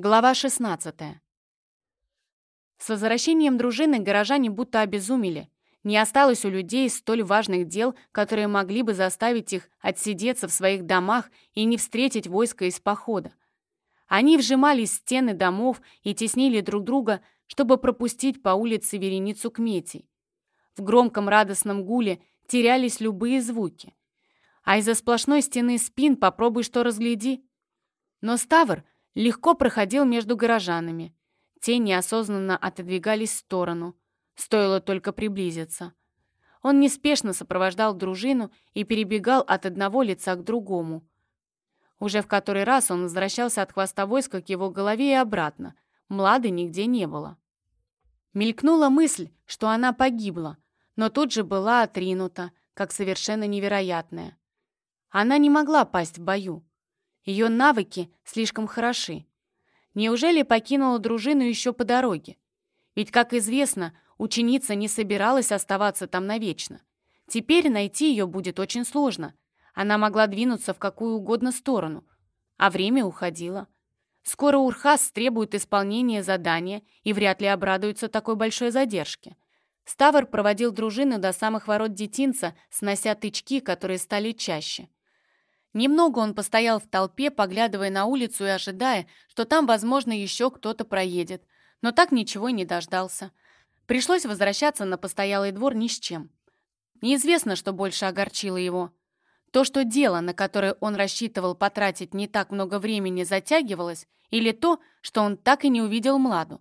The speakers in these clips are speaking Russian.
Глава 16. С возвращением дружины горожане будто обезумели. Не осталось у людей столь важных дел, которые могли бы заставить их отсидеться в своих домах и не встретить войско из похода. Они вжимались в стены домов и теснили друг друга, чтобы пропустить по улице вереницу кметей. В громком радостном гуле терялись любые звуки. А из-за сплошной стены спин попробуй что разгляди. Но Ставр — легко проходил между горожанами. Те неосознанно отодвигались в сторону. Стоило только приблизиться. Он неспешно сопровождал дружину и перебегал от одного лица к другому. Уже в который раз он возвращался от хвоста войска к его голове и обратно. Млады нигде не было. Мелькнула мысль, что она погибла, но тут же была отринута, как совершенно невероятная. Она не могла пасть в бою. Ее навыки слишком хороши. Неужели покинула дружину еще по дороге? Ведь, как известно, ученица не собиралась оставаться там навечно. Теперь найти ее будет очень сложно. Она могла двинуться в какую угодно сторону. А время уходило. Скоро Урхас требует исполнения задания и вряд ли обрадуется такой большой задержке. Ставр проводил дружину до самых ворот детинца, снося тычки, которые стали чаще. Немного он постоял в толпе, поглядывая на улицу и ожидая, что там, возможно, еще кто-то проедет, но так ничего и не дождался. Пришлось возвращаться на постоялый двор ни с чем. Неизвестно, что больше огорчило его. То, что дело, на которое он рассчитывал потратить не так много времени, затягивалось, или то, что он так и не увидел Младу.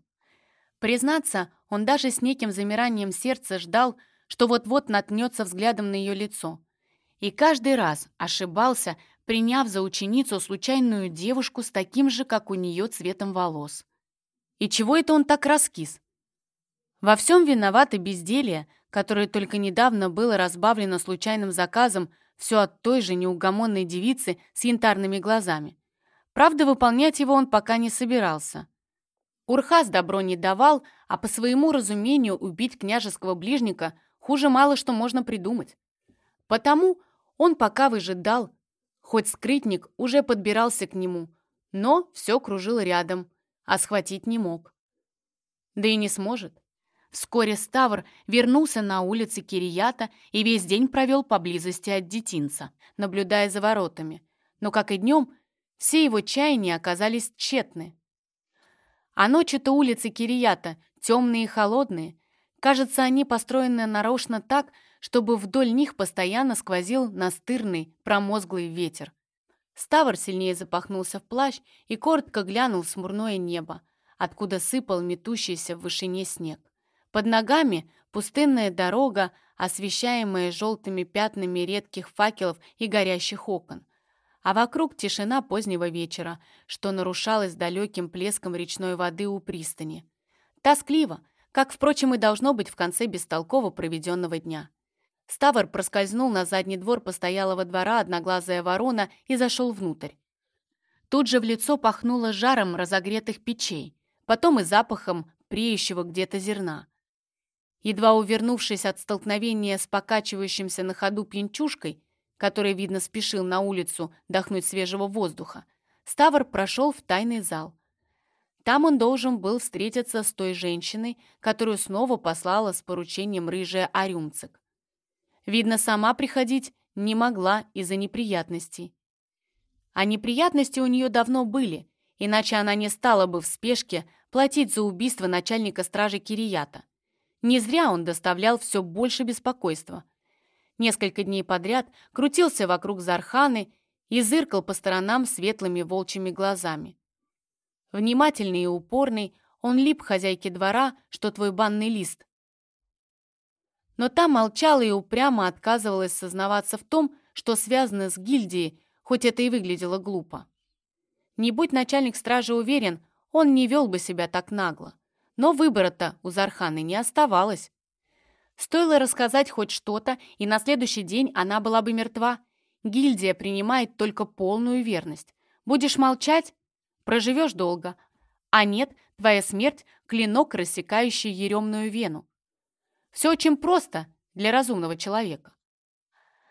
Признаться, он даже с неким замиранием сердца ждал, что вот-вот наткнется взглядом на ее лицо. И каждый раз ошибался, приняв за ученицу случайную девушку с таким же, как у нее, цветом волос. И чего это он так раскис? Во всем виновато безделье, которое только недавно было разбавлено случайным заказом все от той же неугомонной девицы с янтарными глазами. Правда, выполнять его он пока не собирался. Урхас добро не давал, а по своему разумению убить княжеского ближника хуже мало что можно придумать. Потому он пока выжидал, хоть скрытник уже подбирался к нему, но все кружил рядом, а схватить не мог. Да и не сможет. Вскоре Ставр вернулся на улицы Кирията и весь день провел поблизости от детинца, наблюдая за воротами. Но, как и днем, все его чаяния оказались тщетны. А ночью-то улицы Кирията темные и холодные. Кажется, они построены нарочно так, чтобы вдоль них постоянно сквозил настырный, промозглый ветер. Ставр сильнее запахнулся в плащ и коротко глянул в смурное небо, откуда сыпал метущийся в вышине снег. Под ногами пустынная дорога, освещаемая желтыми пятнами редких факелов и горящих окон. А вокруг тишина позднего вечера, что нарушалось далеким плеском речной воды у пристани. Тоскливо, как, впрочем, и должно быть в конце бестолково проведенного дня. Ставр проскользнул на задний двор постоялого двора одноглазая ворона и зашел внутрь. Тут же в лицо пахнуло жаром разогретых печей, потом и запахом преющего где-то зерна. Едва увернувшись от столкновения с покачивающимся на ходу пьянчушкой, который, видно, спешил на улицу дохнуть свежего воздуха, Ставр прошел в тайный зал. Там он должен был встретиться с той женщиной, которую снова послала с поручением рыжая Арюмцик. Видно, сама приходить не могла из-за неприятностей. А неприятности у нее давно были, иначе она не стала бы в спешке платить за убийство начальника стражи Кирията. Не зря он доставлял все больше беспокойства. Несколько дней подряд крутился вокруг Зарханы и зыркал по сторонам светлыми волчьими глазами. Внимательный и упорный, он лип хозяйке двора, что твой банный лист, но та молчала и упрямо отказывалась сознаваться в том, что связано с гильдией, хоть это и выглядело глупо. Не будь начальник стражи уверен, он не вел бы себя так нагло. Но выбора-то у Зарханы не оставалось. Стоило рассказать хоть что-то, и на следующий день она была бы мертва. Гильдия принимает только полную верность. Будешь молчать – проживешь долго. А нет, твоя смерть – клинок, рассекающий еремную вену. Все очень просто для разумного человека.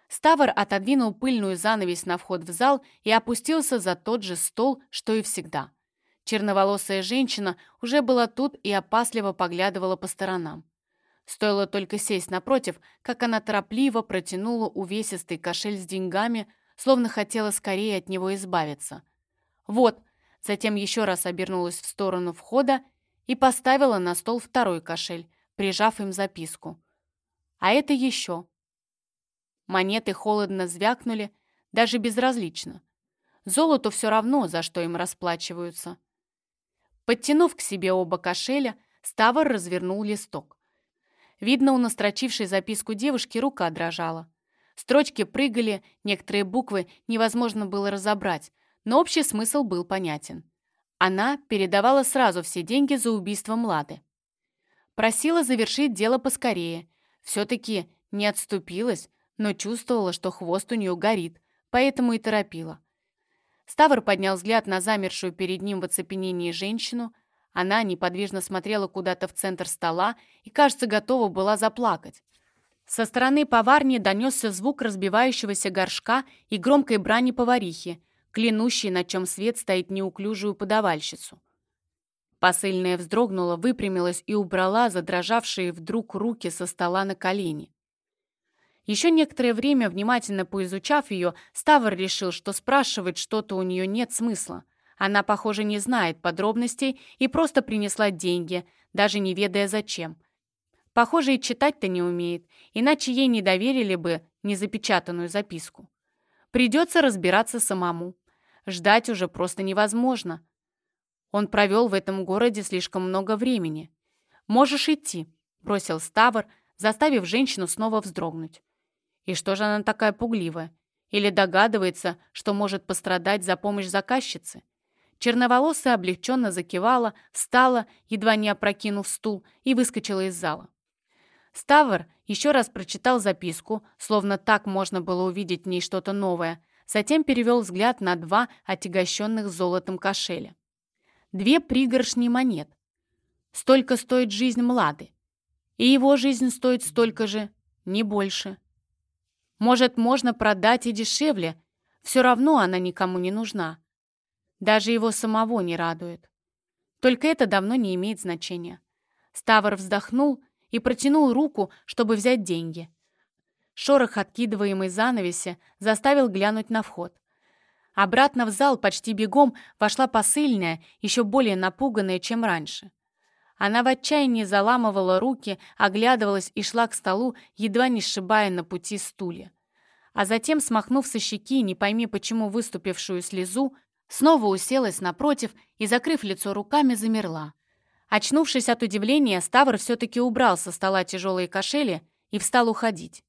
Ставр отодвинул пыльную занавесь на вход в зал и опустился за тот же стол, что и всегда. Черноволосая женщина уже была тут и опасливо поглядывала по сторонам. Стоило только сесть напротив, как она торопливо протянула увесистый кошель с деньгами, словно хотела скорее от него избавиться. «Вот», затем еще раз обернулась в сторону входа и поставила на стол второй кошель, прижав им записку. «А это еще». Монеты холодно звякнули, даже безразлично. Золоту все равно, за что им расплачиваются. Подтянув к себе оба кошеля, Ставр развернул листок. Видно, у настрочившей записку девушки рука дрожала. Строчки прыгали, некоторые буквы невозможно было разобрать, но общий смысл был понятен. Она передавала сразу все деньги за убийство Млады. Просила завершить дело поскорее. Все-таки не отступилась, но чувствовала, что хвост у нее горит, поэтому и торопила. Ставр поднял взгляд на замершую перед ним в оцепенении женщину. Она неподвижно смотрела куда-то в центр стола и, кажется, готова была заплакать. Со стороны поварни донесся звук разбивающегося горшка и громкой брани поварихи, клянущей, на чем свет стоит неуклюжую подавальщицу. Посыльная вздрогнула, выпрямилась и убрала задрожавшие вдруг руки со стола на колени. Еще некоторое время, внимательно поизучав ее, Ставр решил, что спрашивать что-то у нее нет смысла. Она, похоже, не знает подробностей и просто принесла деньги, даже не ведая зачем. Похоже, и читать-то не умеет, иначе ей не доверили бы незапечатанную записку. Придется разбираться самому. Ждать уже просто невозможно. Он провел в этом городе слишком много времени. «Можешь идти», — бросил Ставр, заставив женщину снова вздрогнуть. И что же она такая пугливая? Или догадывается, что может пострадать за помощь заказчицы? Черноволосая облегченно закивала, встала, едва не опрокинув стул, и выскочила из зала. Ставр еще раз прочитал записку, словно так можно было увидеть в ней что-то новое, затем перевел взгляд на два отягощенных золотом кошеля. Две пригоршни монет. Столько стоит жизнь Млады. И его жизнь стоит столько же, не больше. Может, можно продать и дешевле, все равно она никому не нужна. Даже его самого не радует. Только это давно не имеет значения. Ставр вздохнул и протянул руку, чтобы взять деньги. Шорох откидываемой занавеси заставил глянуть на вход. Обратно в зал почти бегом вошла посыльная, еще более напуганная, чем раньше. Она в отчаянии заламывала руки, оглядывалась и шла к столу, едва не сшибая на пути стулья. А затем, смахнув со щеки, не пойми почему выступившую слезу, снова уселась напротив и, закрыв лицо руками, замерла. Очнувшись от удивления, Ставр все-таки убрал со стола тяжелые кошели и встал уходить.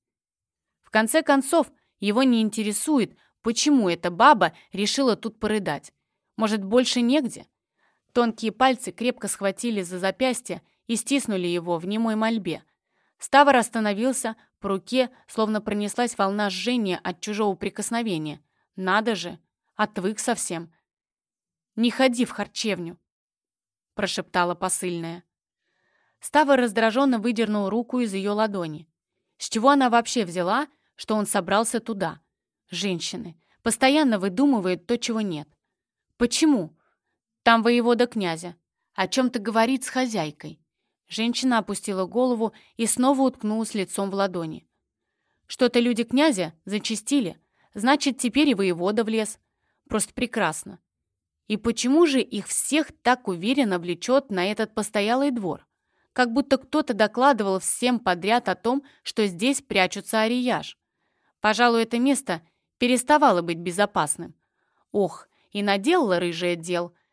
В конце концов, его не интересует, почему эта баба решила тут порыдать. Может, больше негде? Тонкие пальцы крепко схватили за запястье и стиснули его в немой мольбе. Ставр остановился, по руке словно пронеслась волна жжения от чужого прикосновения. Надо же, отвык совсем. «Не ходи в харчевню», — прошептала посыльная. Ставр раздраженно выдернул руку из ее ладони. С чего она вообще взяла, что он собрался туда? Женщины. Постоянно выдумывают то, чего нет. Почему? Там воевода князя. О чем-то говорит с хозяйкой. Женщина опустила голову и снова уткнулась лицом в ладони. Что-то люди князя зачистили. Значит, теперь и воевода влез. Просто прекрасно. И почему же их всех так уверенно влечет на этот постоялый двор? Как будто кто-то докладывал всем подряд о том, что здесь прячутся арияж. Пожалуй, это место переставало быть безопасным. Ох, и наделала рыжая дел —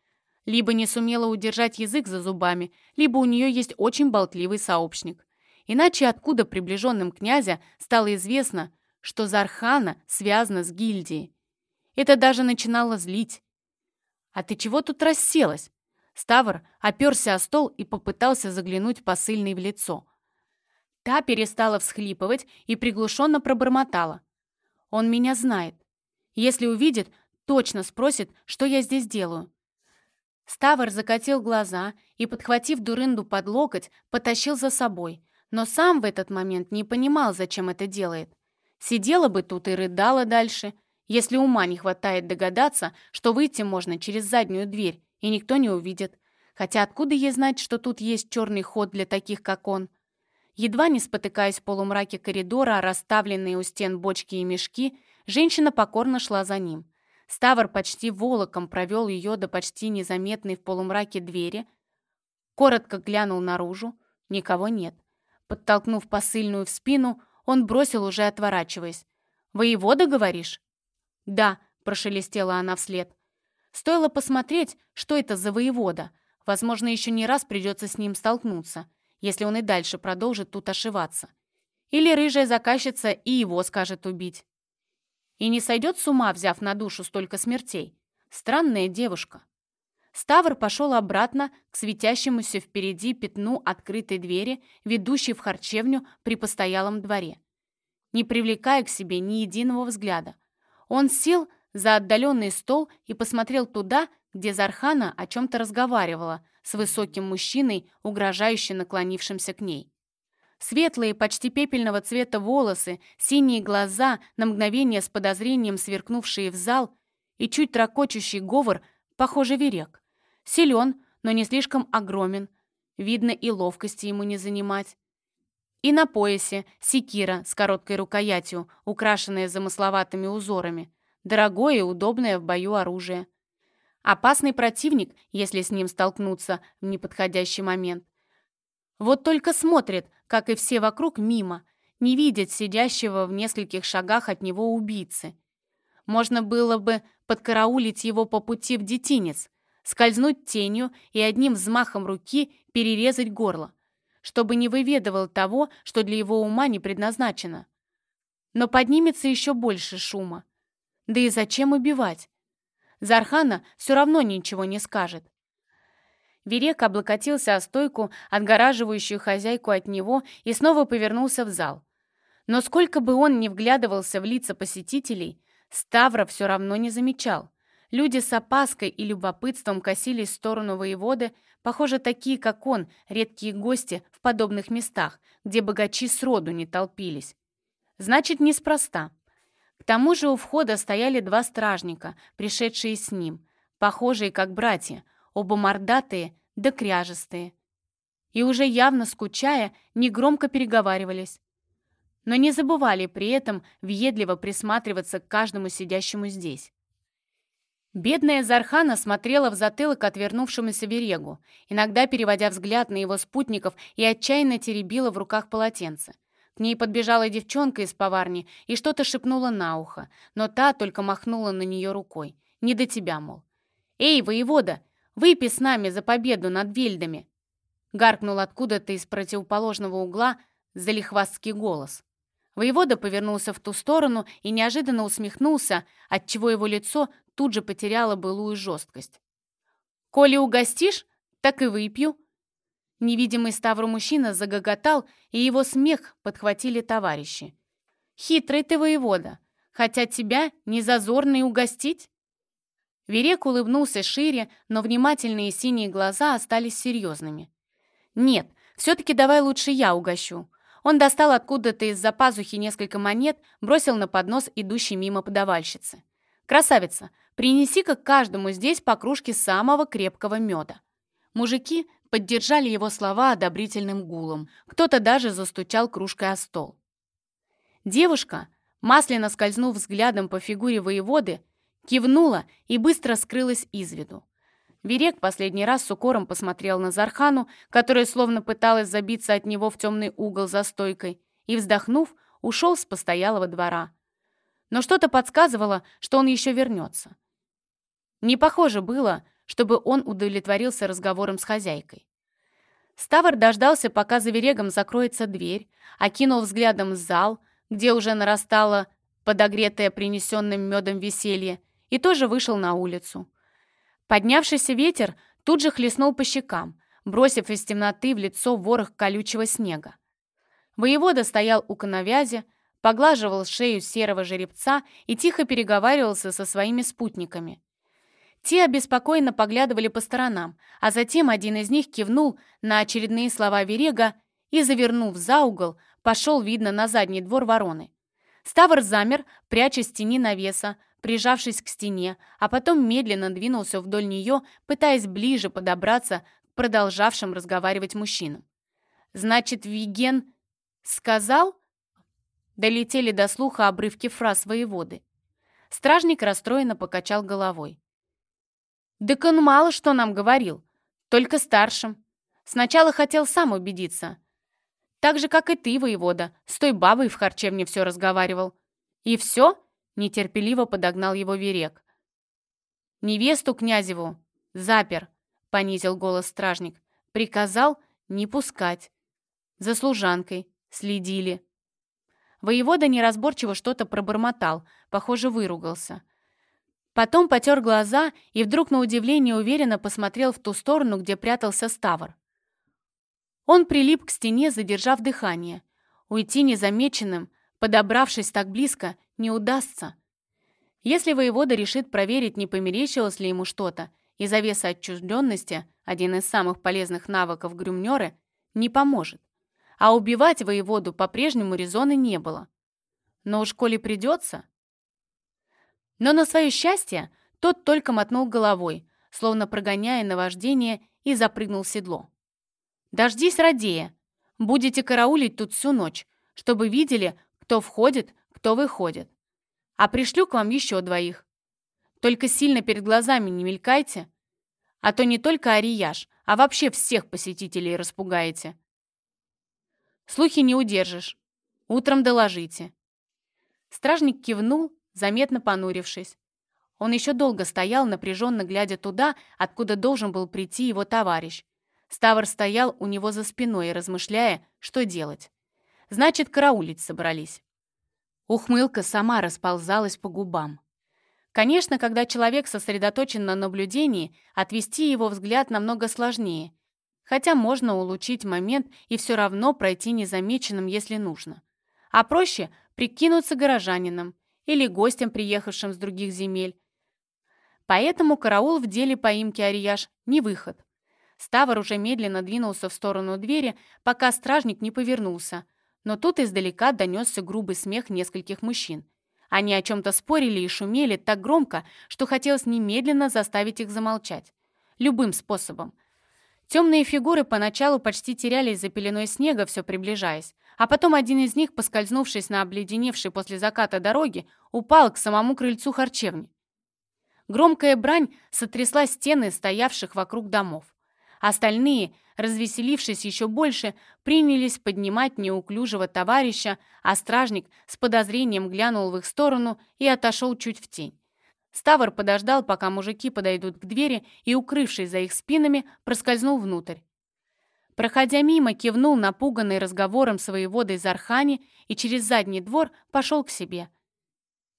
либо не сумела удержать язык за зубами, либо у нее есть очень болтливый сообщник. Иначе откуда приближенным князя стало известно, что Зархана связана с гильдией? Это даже начинало злить. «А ты чего тут расселась?» Ставр оперся о стол и попытался заглянуть посыльный в лицо. Та перестала всхлипывать и приглушенно пробормотала. «Он меня знает. Если увидит, точно спросит, что я здесь делаю. Ставр закатил глаза и, подхватив дурынду под локоть, потащил за собой, но сам в этот момент не понимал, зачем это делает. Сидела бы тут и рыдала дальше, если ума не хватает догадаться, что выйти можно через заднюю дверь и никто не увидит. Хотя откуда ей знать, что тут есть черный ход для таких, как он? Едва не спотыкаясь в полумраке коридора, расставленные у стен бочки и мешки, женщина покорно шла за ним. Ставр почти волоком провел ее до почти незаметной в полумраке двери, коротко глянул наружу, никого нет. Подтолкнув посыльную в спину, он бросил, уже отворачиваясь. «Воевода, говоришь?» «Да», — прошелестела она вслед. Стоило посмотреть, что это за воевода. Возможно, еще не раз придется с ним столкнуться если он и дальше продолжит тут ошиваться. Или рыжая заказчица и его скажет убить. И не сойдет с ума, взяв на душу столько смертей. Странная девушка. Ставр пошел обратно к светящемуся впереди пятну открытой двери, ведущей в харчевню при постоялом дворе. Не привлекая к себе ни единого взгляда. Он сел за отдаленный стол и посмотрел туда, где Зархана о чем-то разговаривала с высоким мужчиной, угрожающе наклонившимся к ней. Светлые, почти пепельного цвета волосы, синие глаза, на мгновение с подозрением сверкнувшие в зал и чуть тракочущий говор, похоже, верек. Силен, но не слишком огромен. Видно, и ловкости ему не занимать. И на поясе секира с короткой рукоятью, украшенная замысловатыми узорами. Дорогое и удобное в бою оружие. Опасный противник, если с ним столкнуться в неподходящий момент. Вот только смотрит, как и все вокруг, мимо, не видит сидящего в нескольких шагах от него убийцы. Можно было бы подкараулить его по пути в детинец, скользнуть тенью и одним взмахом руки перерезать горло, чтобы не выведывал того, что для его ума не предназначено. Но поднимется еще больше шума. Да и зачем убивать? Зархана все равно ничего не скажет. Верек облокотился о стойку, отгораживающую хозяйку от него, и снова повернулся в зал. Но сколько бы он ни вглядывался в лица посетителей, Ставра все равно не замечал. Люди с опаской и любопытством косились в сторону воеводы, похоже, такие, как он, редкие гости в подобных местах, где богачи сроду не толпились. Значит, неспроста. К тому же у входа стояли два стражника, пришедшие с ним, похожие как братья, оба мордатые да кряжестые. И уже явно скучая, негромко переговаривались. Но не забывали при этом въедливо присматриваться к каждому сидящему здесь. Бедная Зархана смотрела в затылок отвернувшемуся Верегу, иногда переводя взгляд на его спутников и отчаянно теребила в руках полотенце. К ней подбежала девчонка из поварни и что-то шепнула на ухо, но та только махнула на нее рукой. «Не до тебя, мол». «Эй, воевода, выпей с нами за победу над вельдами!» Гаркнул откуда-то из противоположного угла залихвастский голос. Воевода повернулся в ту сторону и неожиданно усмехнулся, отчего его лицо тут же потеряло былую жесткость. «Коли угостишь, так и выпью», Невидимый Ставру мужчина загоготал, и его смех подхватили товарищи. «Хитрый ты воевода! Хотя тебя не зазорно и угостить?» Верек улыбнулся шире, но внимательные синие глаза остались серьезными. «Нет, все-таки давай лучше я угощу». Он достал откуда-то из-за пазухи несколько монет, бросил на поднос идущей мимо подавальщицы. «Красавица, принеси-ка каждому здесь по кружке самого крепкого меда». Мужики Поддержали его слова одобрительным гулом. Кто-то даже застучал кружкой о стол. Девушка, масляно скользнув взглядом по фигуре воеводы, кивнула и быстро скрылась из виду. Верек последний раз с укором посмотрел на Зархану, которая словно пыталась забиться от него в темный угол за стойкой, и, вздохнув, ушел с постоялого двора. Но что-то подсказывало, что он еще вернется. Не похоже было, чтобы он удовлетворился разговором с хозяйкой. Ставр дождался, пока за верегом закроется дверь, окинул взглядом зал, где уже нарастало подогретое принесенным медом веселье, и тоже вышел на улицу. Поднявшийся ветер тут же хлестнул по щекам, бросив из темноты в лицо ворох колючего снега. Воевода стоял у коновязи, поглаживал шею серого жеребца и тихо переговаривался со своими спутниками. Те обеспокоенно поглядывали по сторонам, а затем один из них кивнул на очередные слова Верега и, завернув за угол, пошел, видно, на задний двор вороны. Ставр замер, пряча с тени навеса, прижавшись к стене, а потом медленно двинулся вдоль нее, пытаясь ближе подобраться к продолжавшим разговаривать мужчинам. «Значит, Виген сказал?» Долетели до слуха обрывки фраз воеводы. Стражник расстроенно покачал головой. «Так он мало что нам говорил, только старшим. Сначала хотел сам убедиться. Так же, как и ты, воевода, с той бабой в харчевне все разговаривал. И все?» — нетерпеливо подогнал его Верек. «Невесту князеву запер», — понизил голос стражник. «Приказал не пускать. За служанкой следили». Воевода неразборчиво что-то пробормотал, похоже, выругался. Потом потер глаза и вдруг на удивление уверенно посмотрел в ту сторону, где прятался Ставр. Он прилип к стене, задержав дыхание. Уйти незамеченным, подобравшись так близко, не удастся. Если воевода решит проверить, не померещилось ли ему что-то, и завеса отчужденности, один из самых полезных навыков грюмнеры, не поможет а убивать воеводу по-прежнему резоны не было. Но уж коли придется... Но на свое счастье тот только мотнул головой, словно прогоняя наваждение, и запрыгнул в седло. «Дождись, Радея! Будете караулить тут всю ночь, чтобы видели, кто входит, кто выходит. А пришлю к вам еще двоих. Только сильно перед глазами не мелькайте, а то не только Арияш, а вообще всех посетителей распугаете. Слухи не удержишь. Утром доложите». Стражник кивнул, заметно понурившись. Он еще долго стоял, напряженно глядя туда, откуда должен был прийти его товарищ. Ставр стоял у него за спиной, размышляя, что делать. Значит, караулить собрались. Ухмылка сама расползалась по губам. Конечно, когда человек сосредоточен на наблюдении, отвести его взгляд намного сложнее, Хотя можно улучшить момент и все равно пройти незамеченным, если нужно. А проще прикинуться горожанином или гостем, приехавшим с других земель. Поэтому караул в деле поимки Арияш не выход. Ставр уже медленно двинулся в сторону двери, пока стражник не повернулся. Но тут издалека донесся грубый смех нескольких мужчин. Они о чем-то спорили и шумели так громко, что хотелось немедленно заставить их замолчать. Любым способом – Темные фигуры поначалу почти терялись за пеленой снега, все приближаясь, а потом один из них, поскользнувшись на обледеневшей после заката дороги, упал к самому крыльцу харчевни. Громкая брань сотрясла стены стоявших вокруг домов. Остальные, развеселившись еще больше, принялись поднимать неуклюжего товарища, а стражник с подозрением глянул в их сторону и отошел чуть в тень. Ставр подождал, пока мужики подойдут к двери, и, укрывшись за их спинами, проскользнул внутрь. Проходя мимо, кивнул напуганный разговором своей водой Зархани и через задний двор пошел к себе.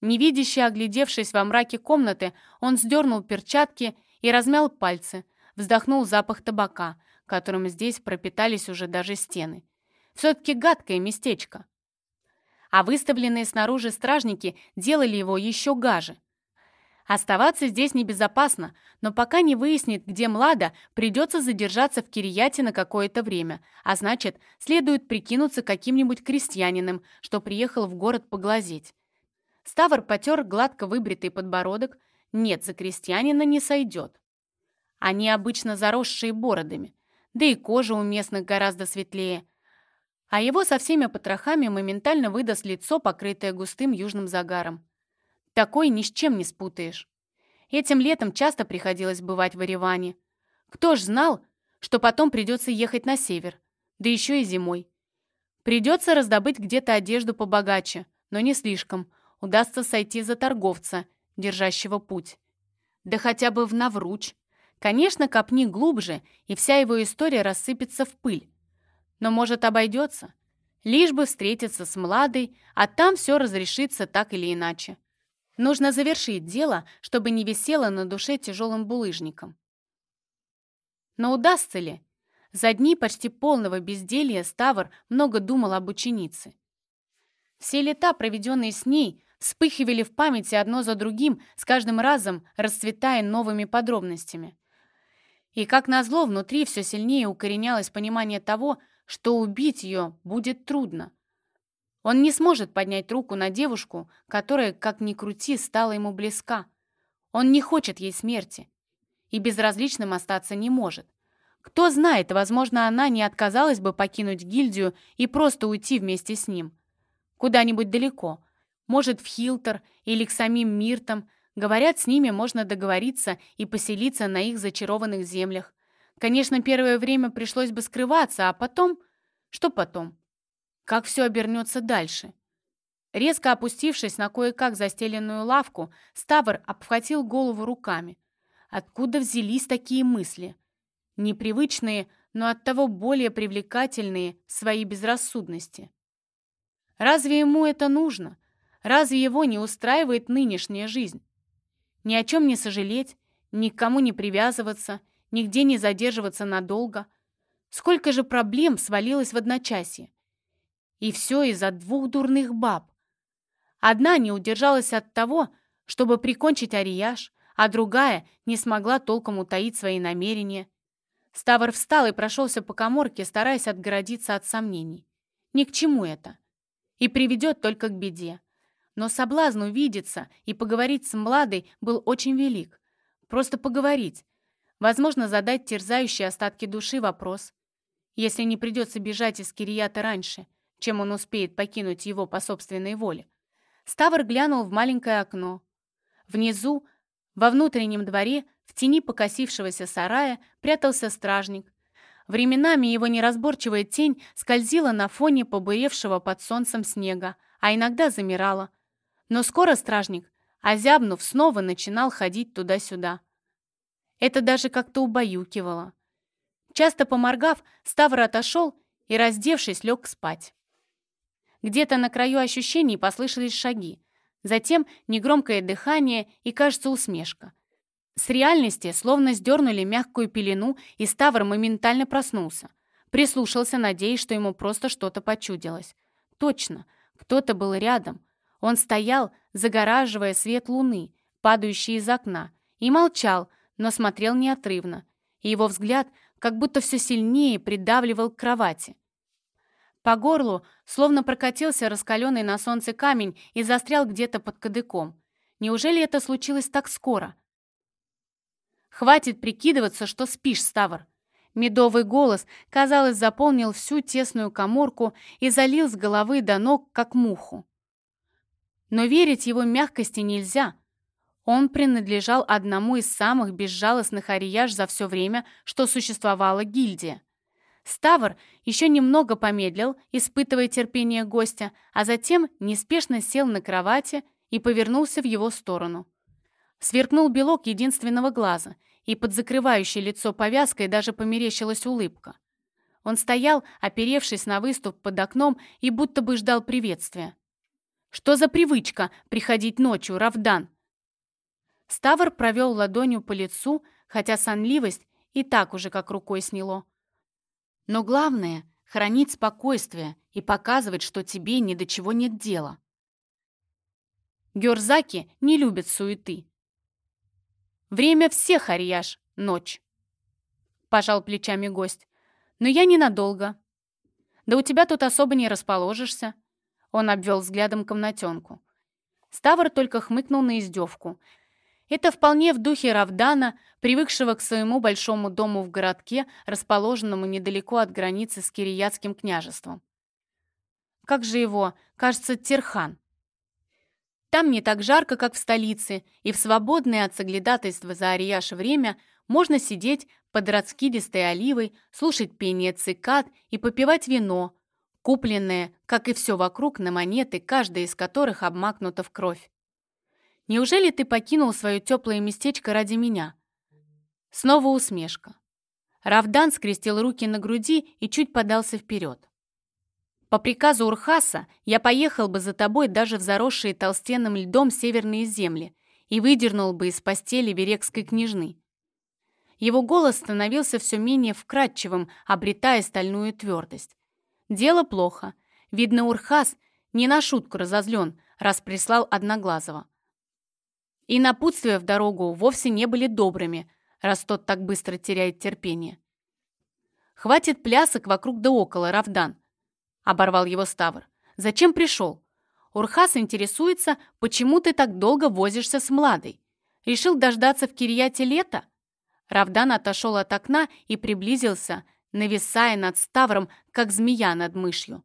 Невидяще оглядевшись во мраке комнаты, он сдернул перчатки и размял пальцы, вздохнул запах табака, которым здесь пропитались уже даже стены. Все-таки гадкое местечко. А выставленные снаружи стражники делали его еще гаже. Оставаться здесь небезопасно, но пока не выяснит, где Млада, придется задержаться в Кирияте на какое-то время, а значит, следует прикинуться каким-нибудь крестьянином, что приехал в город поглазеть. Ставр потер гладко выбритый подбородок. Нет, за крестьянина не сойдет. Они обычно заросшие бородами, да и кожа у местных гораздо светлее. А его со всеми потрохами моментально выдаст лицо, покрытое густым южным загаром. Такой ни с чем не спутаешь. Этим летом часто приходилось бывать в Ереване. Кто ж знал, что потом придется ехать на север, да еще и зимой. Придется раздобыть где-то одежду побогаче, но не слишком. Удастся сойти за торговца, держащего путь. Да хотя бы в Навруч. Конечно, копни глубже, и вся его история рассыпется в пыль. Но, может, обойдется. Лишь бы встретиться с Младой, а там все разрешится так или иначе. Нужно завершить дело, чтобы не висело на душе тяжелым булыжником. Но удастся ли? За дни почти полного безделья Ставр много думал об ученице. Все лета, проведенные с ней, вспыхивали в памяти одно за другим, с каждым разом расцветая новыми подробностями. И, как назло, внутри все сильнее укоренялось понимание того, что убить ее будет трудно. Он не сможет поднять руку на девушку, которая, как ни крути, стала ему близка. Он не хочет ей смерти и безразличным остаться не может. Кто знает, возможно, она не отказалась бы покинуть гильдию и просто уйти вместе с ним. Куда-нибудь далеко. Может, в Хилтер или к самим Миртам. Говорят, с ними можно договориться и поселиться на их зачарованных землях. Конечно, первое время пришлось бы скрываться, а потом... Что потом? Как все обернется дальше? Резко опустившись на кое-как застеленную лавку, Ставр обхватил голову руками. Откуда взялись такие мысли? Непривычные, но оттого более привлекательные в своей безрассудности. Разве ему это нужно? Разве его не устраивает нынешняя жизнь? Ни о чем не сожалеть, ни к кому не привязываться, нигде не задерживаться надолго. Сколько же проблем свалилось в одночасье? И все из-за двух дурных баб. Одна не удержалась от того, чтобы прикончить Арияш, а другая не смогла толком утаить свои намерения. Ставр встал и прошелся по коморке, стараясь отгородиться от сомнений. Ни к чему это. И приведет только к беде. Но соблазн увидеться и поговорить с Младой был очень велик. Просто поговорить. Возможно, задать терзающие остатки души вопрос. Если не придется бежать из Кирията раньше, чем он успеет покинуть его по собственной воле. Ставр глянул в маленькое окно. Внизу во внутреннем дворе, в тени покосившегося сарая, прятался стражник. Временами его неразборчивая тень скользила на фоне побуревшего под солнцем снега, а иногда замирала. Но скоро стражник, озябнув, снова начинал ходить туда-сюда. Это даже как-то убаюкивало. Часто поморгав, Ставр отошел и, раздевшись, лег спать. Где-то на краю ощущений послышались шаги. Затем негромкое дыхание и, кажется, усмешка. С реальности словно сдернули мягкую пелену, и Ставр моментально проснулся. Прислушался, надеясь, что ему просто что-то почудилось. Точно, кто-то был рядом. Он стоял, загораживая свет луны, падающий из окна, и молчал, но смотрел неотрывно. И его взгляд как будто все сильнее придавливал к кровати. По горлу словно прокатился раскаленный на солнце камень и застрял где-то под кадыком. Неужели это случилось так скоро? «Хватит прикидываться, что спишь, Ставр!» Медовый голос, казалось, заполнил всю тесную коморку и залил с головы до ног, как муху. Но верить его мягкости нельзя. Он принадлежал одному из самых безжалостных арияж за все время, что существовала гильдия. Ставр еще немного помедлил, испытывая терпение гостя, а затем неспешно сел на кровати и повернулся в его сторону. Сверкнул белок единственного глаза, и под закрывающей лицо повязкой даже померещилась улыбка. Он стоял, оперевшись на выступ под окном и будто бы ждал приветствия. «Что за привычка приходить ночью, Равдан?» Ставр провел ладонью по лицу, хотя сонливость и так уже как рукой сняло. Но главное — хранить спокойствие и показывать, что тебе ни до чего нет дела. Герзаки не любят суеты. «Время всех, Арияш, ночь», — пожал плечами гость. «Но я ненадолго. Да у тебя тут особо не расположишься». Он обвел взглядом комнатенку. Ставр только хмыкнул на издевку — это вполне в духе Равдана, привыкшего к своему большому дому в городке, расположенному недалеко от границы с Кириятским княжеством. Как же его? Кажется, Терхан. Там не так жарко, как в столице, и в свободное от соглядатайства за Арияш время можно сидеть под раскидистой оливой, слушать пение цикад и попивать вино, купленное, как и все вокруг, на монеты, каждая из которых обмакнута в кровь. Неужели ты покинул свое теплое местечко ради меня?» Снова усмешка. Равдан скрестил руки на груди и чуть подался вперед. «По приказу Урхаса я поехал бы за тобой даже в заросшие толстенным льдом северные земли и выдернул бы из постели верекской княжны». Его голос становился все менее вкрадчивым, обретая стальную твердость. «Дело плохо. Видно, Урхас не на шутку разозлен, раз прислал Одноглазого. И напутствия в дорогу вовсе не были добрыми, раз тот так быстро теряет терпение. «Хватит плясок вокруг да около, Равдан!» — оборвал его Ставр. Зачем пришел? Урхас интересуется, почему ты так долго возишься с Младой. Решил дождаться в Кирьяте лета? Равдан отошел от окна и приблизился, нависая над Ставром, как змея над мышью.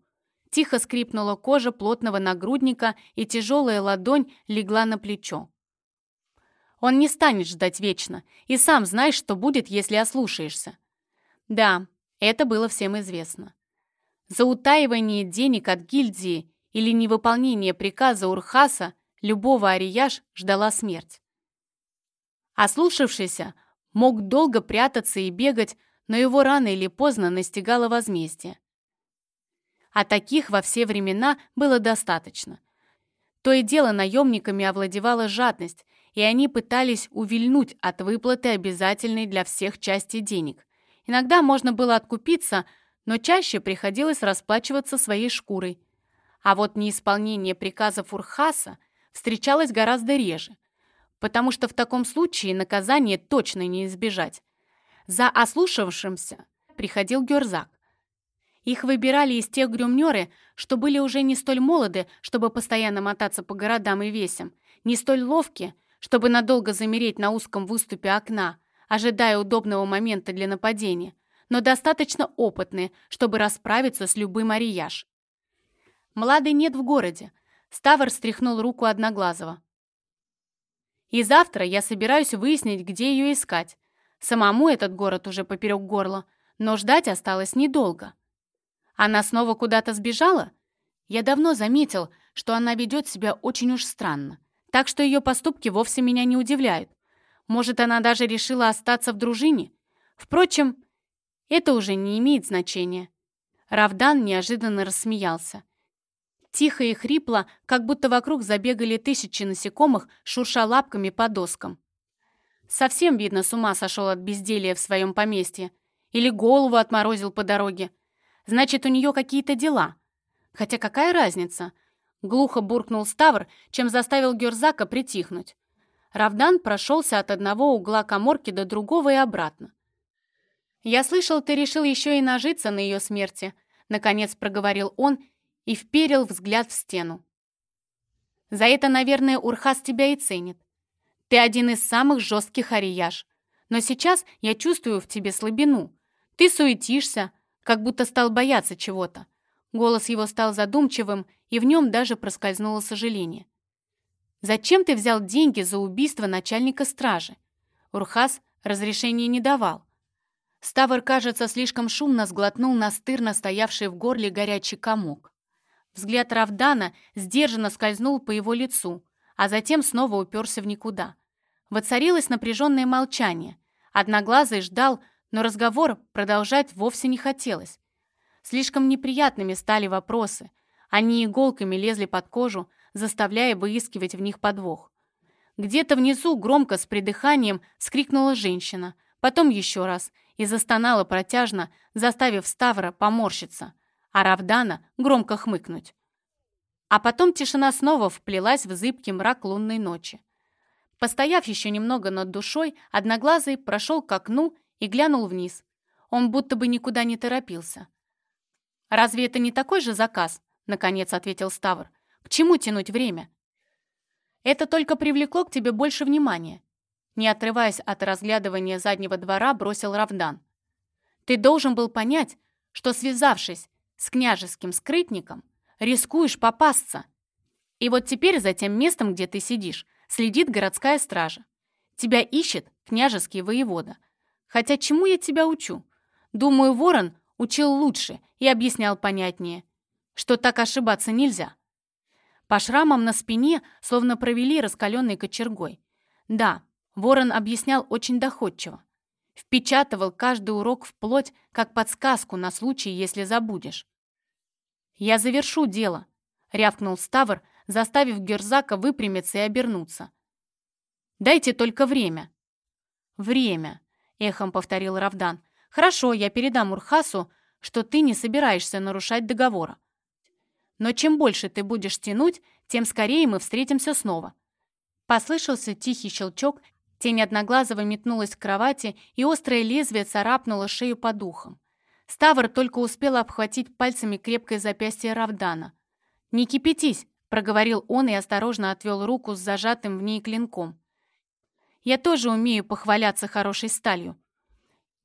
Тихо скрипнула кожа плотного нагрудника, и тяжелая ладонь легла на плечо. Он не станет ждать вечно, и сам знаешь, что будет, если ослушаешься. Да, это было всем известно. За утаивание денег от гильдии или невыполнение приказа Урхаса любого Арияш ждала смерть. Ослушавшийся мог долго прятаться и бегать, но его рано или поздно настигало возмездие. А таких во все времена было достаточно. То и дело наемниками овладевала жадность, и они пытались увильнуть от выплаты обязательной для всех части денег. Иногда можно было откупиться, но чаще приходилось расплачиваться своей шкурой. А вот неисполнение приказов Урхаса встречалось гораздо реже, потому что в таком случае наказание точно не избежать. За ослушавшимся приходил Герзак. Их выбирали из тех грюмнеры, что были уже не столь молоды, чтобы постоянно мотаться по городам и весям, не столь ловки, чтобы надолго замереть на узком выступе окна, ожидая удобного момента для нападения, но достаточно опытные, чтобы расправиться с любым арияж. Младой нет в городе. Ставр стряхнул руку Одноглазого. И завтра я собираюсь выяснить, где ее искать. Самому этот город уже поперек горла, но ждать осталось недолго. Она снова куда-то сбежала? Я давно заметил, что она ведет себя очень уж странно. Так что ее поступки вовсе меня не удивляют. Может, она даже решила остаться в дружине? Впрочем, это уже не имеет значения. Равдан неожиданно рассмеялся. Тихо и хрипло, как будто вокруг забегали тысячи насекомых, шурша лапками по доскам. Совсем, видно, с ума сошел от безделия в своем поместье. Или голову отморозил по дороге. Значит, у нее какие-то дела. Хотя какая разница? Глухо буркнул Ставр, чем заставил Герзака притихнуть. Равдан прошелся от одного угла коморки до другого и обратно. «Я слышал, ты решил еще и нажиться на ее смерти», — наконец проговорил он и вперил взгляд в стену. «За это, наверное, Урхас тебя и ценит. Ты один из самых жестких арияж. Но сейчас я чувствую в тебе слабину. Ты суетишься, как будто стал бояться чего-то. Голос его стал задумчивым, и в нем даже проскользнуло сожаление. «Зачем ты взял деньги за убийство начальника стражи?» Урхас разрешения не давал. Ставр, кажется, слишком шумно сглотнул настырно стоявший в горле горячий комок. Взгляд Равдана сдержанно скользнул по его лицу, а затем снова уперся в никуда. Воцарилось напряженное молчание. Одноглазый ждал, но разговор продолжать вовсе не хотелось. Слишком неприятными стали вопросы. Они иголками лезли под кожу, заставляя выискивать в них подвох. Где-то внизу громко с придыханием скрикнула женщина, потом еще раз, и застонала протяжно, заставив Ставра поморщиться, а Равдана громко хмыкнуть. А потом тишина снова вплелась в зыбкий мрак лунной ночи. Постояв еще немного над душой, Одноглазый прошел к окну и глянул вниз. Он будто бы никуда не торопился. «Разве это не такой же заказ?» — наконец ответил Ставр. «К чему тянуть время?» «Это только привлекло к тебе больше внимания», не отрываясь от разглядывания заднего двора, бросил Равдан. «Ты должен был понять, что, связавшись с княжеским скрытником, рискуешь попасться. И вот теперь за тем местом, где ты сидишь, следит городская стража. Тебя ищет княжеский воевода. Хотя чему я тебя учу? Думаю, ворон учил лучше и объяснял понятнее, что так ошибаться нельзя. По шрамам на спине словно провели раскаленной кочергой. Да, Ворон объяснял очень доходчиво. Впечатывал каждый урок вплоть, как подсказку на случай, если забудешь. «Я завершу дело», — рявкнул Ставр, заставив Герзака выпрямиться и обернуться. «Дайте только время». «Время», — эхом повторил Равдан. Хорошо, я передам Урхасу, что ты не собираешься нарушать договора. Но чем больше ты будешь тянуть, тем скорее мы встретимся снова. Послышался тихий щелчок, тень одноглазого метнулась к кровати, и острое лезвие царапнуло шею под ухом. Ставр только успел обхватить пальцами крепкое запястье Равдана. «Не кипятись!» — проговорил он и осторожно отвел руку с зажатым в ней клинком. «Я тоже умею похваляться хорошей сталью».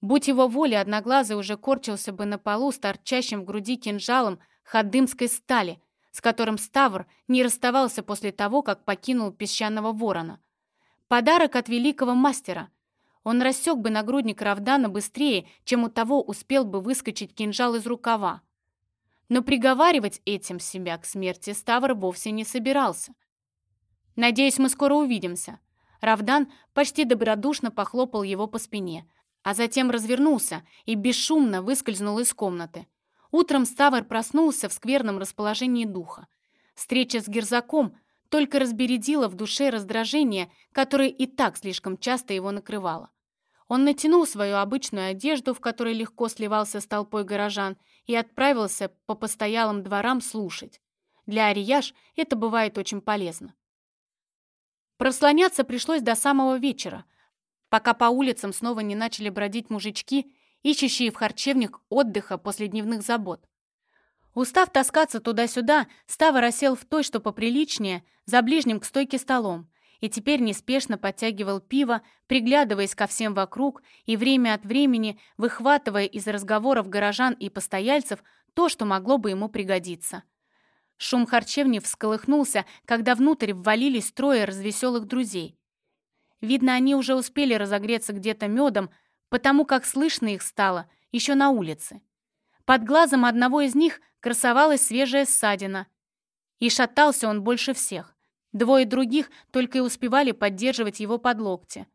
Будь его воля, Одноглазый уже корчился бы на полу с торчащим в груди кинжалом ходымской стали, с которым Ставр не расставался после того, как покинул песчаного ворона. Подарок от великого мастера. Он рассек бы нагрудник Равдана быстрее, чем у того успел бы выскочить кинжал из рукава. Но приговаривать этим себя к смерти Ставр вовсе не собирался. «Надеюсь, мы скоро увидимся». Равдан почти добродушно похлопал его по спине, а затем развернулся и бесшумно выскользнул из комнаты. Утром Ставр проснулся в скверном расположении духа. Встреча с Герзаком только разбередила в душе раздражение, которое и так слишком часто его накрывало. Он натянул свою обычную одежду, в которой легко сливался с толпой горожан, и отправился по постоялым дворам слушать. Для Арияш это бывает очень полезно. Прослоняться пришлось до самого вечера, пока по улицам снова не начали бродить мужички, ищущие в харчевнях отдыха после дневных забот. Устав таскаться туда-сюда, Става рассел в той, что поприличнее, за ближним к стойке столом, и теперь неспешно подтягивал пиво, приглядываясь ко всем вокруг и время от времени выхватывая из разговоров горожан и постояльцев то, что могло бы ему пригодиться. Шум харчевни всколыхнулся, когда внутрь ввалились трое развеселых друзей. Видно, они уже успели разогреться где-то медом, потому как слышно их стало еще на улице. Под глазом одного из них красовалась свежая ссадина, и шатался он больше всех. Двое других только и успевали поддерживать его под локти.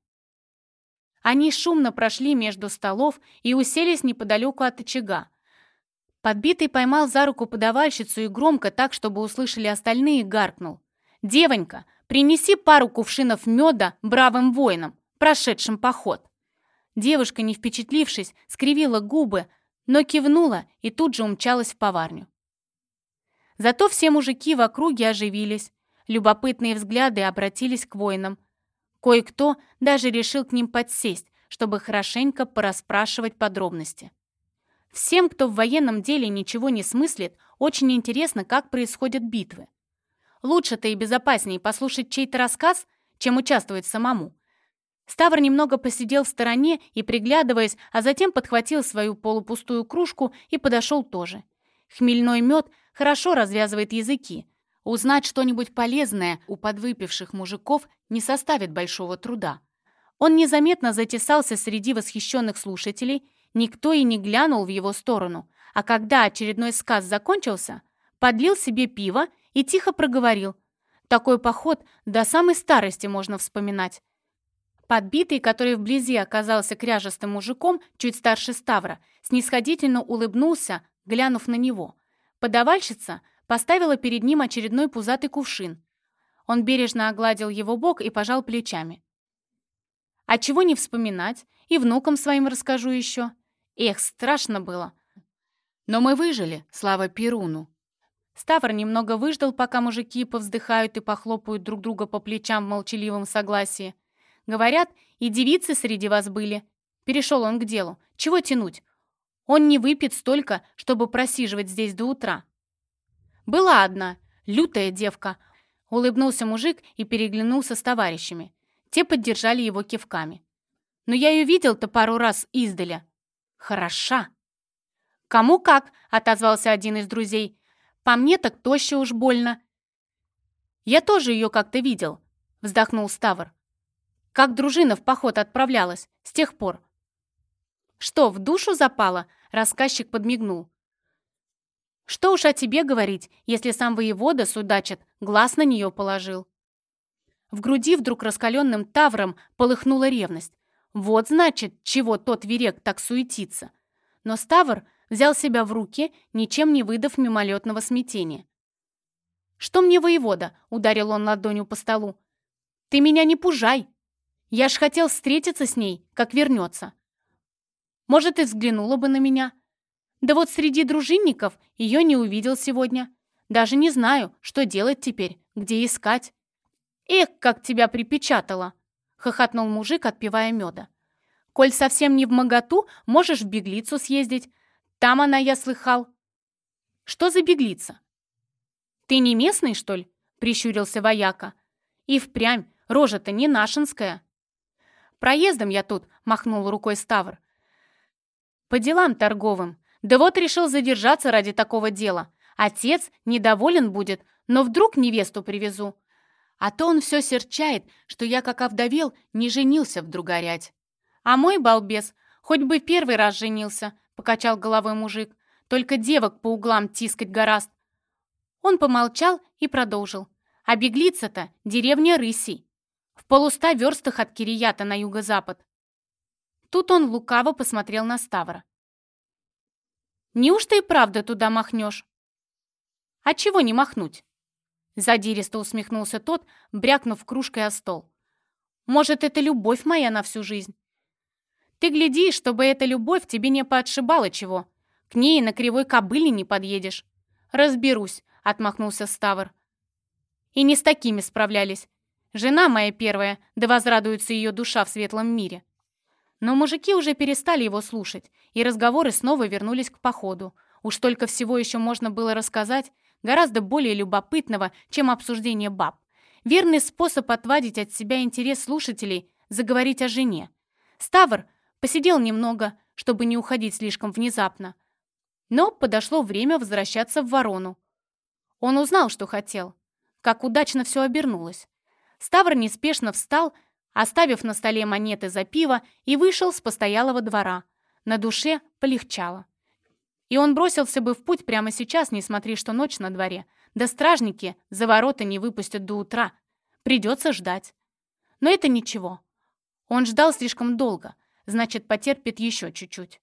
Они шумно прошли между столов и уселись неподалеку от очага. Подбитый поймал за руку подавальщицу и громко, так, чтобы услышали остальные, гаркнул. «Девонька, принеси пару кувшинов меда бравым воинам, прошедшим поход». Девушка, не впечатлившись, скривила губы, но кивнула и тут же умчалась в поварню. Зато все мужики в округе оживились. Любопытные взгляды обратились к воинам. Кое-кто даже решил к ним подсесть, чтобы хорошенько порасспрашивать подробности. Всем, кто в военном деле ничего не смыслит, очень интересно, как происходят битвы. Лучше-то и безопаснее послушать чей-то рассказ, чем участвовать самому. Ставр немного посидел в стороне и, приглядываясь, а затем подхватил свою полупустую кружку и подошел тоже. Хмельной мед хорошо развязывает языки, Узнать что-нибудь полезное у подвыпивших мужиков не составит большого труда. Он незаметно затесался среди восхищенных слушателей, никто и не глянул в его сторону, а когда очередной сказ закончился, подлил себе пиво и тихо проговорил. Такой поход до самой старости можно вспоминать. Подбитый, который вблизи оказался кряжестым мужиком, чуть старше Ставра, снисходительно улыбнулся, глянув на него. Подавальщица поставила перед ним очередной пузатый кувшин. Он бережно огладил его бок и пожал плечами. А чего не вспоминать? И внукам своим расскажу еще. Эх, страшно было. Но мы выжили, слава Перуну. Ставр немного выждал, пока мужики повздыхают и похлопают друг друга по плечам в молчаливом согласии. Говорят, и девицы среди вас были. Перешел он к делу. Чего тянуть? Он не выпьет столько, чтобы просиживать здесь до утра. «Была одна, лютая девка», — улыбнулся мужик и переглянулся с товарищами. Те поддержали его кивками. «Но я ее видел-то пару раз издаля. Хороша». «Кому как?» — отозвался один из друзей. «По мне так тоще уж больно». «Я тоже ее как-то видел», — вздохнул Ставр. «Как дружина в поход отправлялась с тех пор». «Что, в душу запала?» — рассказчик подмигнул. Что уж о тебе говорить, если сам воевода, судачит, глаз на нее положил. В груди вдруг раскаленным тавром полыхнула ревность. Вот значит, чего тот верек так суетится. Но Ставр взял себя в руки, ничем не выдав мимолетного смятения. «Что мне воевода?» — ударил он ладонью по столу. «Ты меня не пужай! Я ж хотел встретиться с ней, как вернется. Может, и взглянула бы на меня, да вот среди дружинников ее не увидел сегодня. Даже не знаю, что делать теперь, где искать. «Эх, как тебя припечатало!» — хохотнул мужик, отпивая меда. «Коль совсем не в моготу, можешь в беглицу съездить. Там она, я слыхал». «Что за беглица?» «Ты не местный, что ли?» — прищурился вояка. «И впрямь, рожа-то не нашинская». «Проездом я тут», — махнул рукой Ставр. «По делам торговым. Да вот решил задержаться ради такого дела. Отец недоволен будет, но вдруг невесту привезу. А то он все серчает, что я, как овдовел, не женился вдруг горять. А мой балбес хоть бы первый раз женился, покачал головой мужик. Только девок по углам тискать гораст. Он помолчал и продолжил. А беглица-то деревня Рысей. В полуста верстах от Кирията на юго-запад. Тут он лукаво посмотрел на Ставра. «Неужто и правда туда махнешь?» «А чего не махнуть?» Задиристо усмехнулся тот, брякнув кружкой о стол. «Может, это любовь моя на всю жизнь?» «Ты гляди, чтобы эта любовь тебе не поотшибала чего. К ней на кривой кобыле не подъедешь». «Разберусь», — отмахнулся Ставр. «И не с такими справлялись. Жена моя первая, да возрадуется ее душа в светлом мире». Но мужики уже перестали его слушать, и разговоры снова вернулись к походу. Уж только всего еще можно было рассказать, гораздо более любопытного, чем обсуждение баб. Верный способ отвадить от себя интерес слушателей – заговорить о жене. Ставр посидел немного, чтобы не уходить слишком внезапно. Но подошло время возвращаться в Ворону. Он узнал, что хотел. Как удачно все обернулось. Ставр неспешно встал, оставив на столе монеты за пиво, и вышел с постоялого двора. На душе полегчало. И он бросился бы в путь прямо сейчас, не смотри, что ночь на дворе. Да стражники за ворота не выпустят до утра. Придется ждать. Но это ничего. Он ждал слишком долго, значит, потерпит еще чуть-чуть.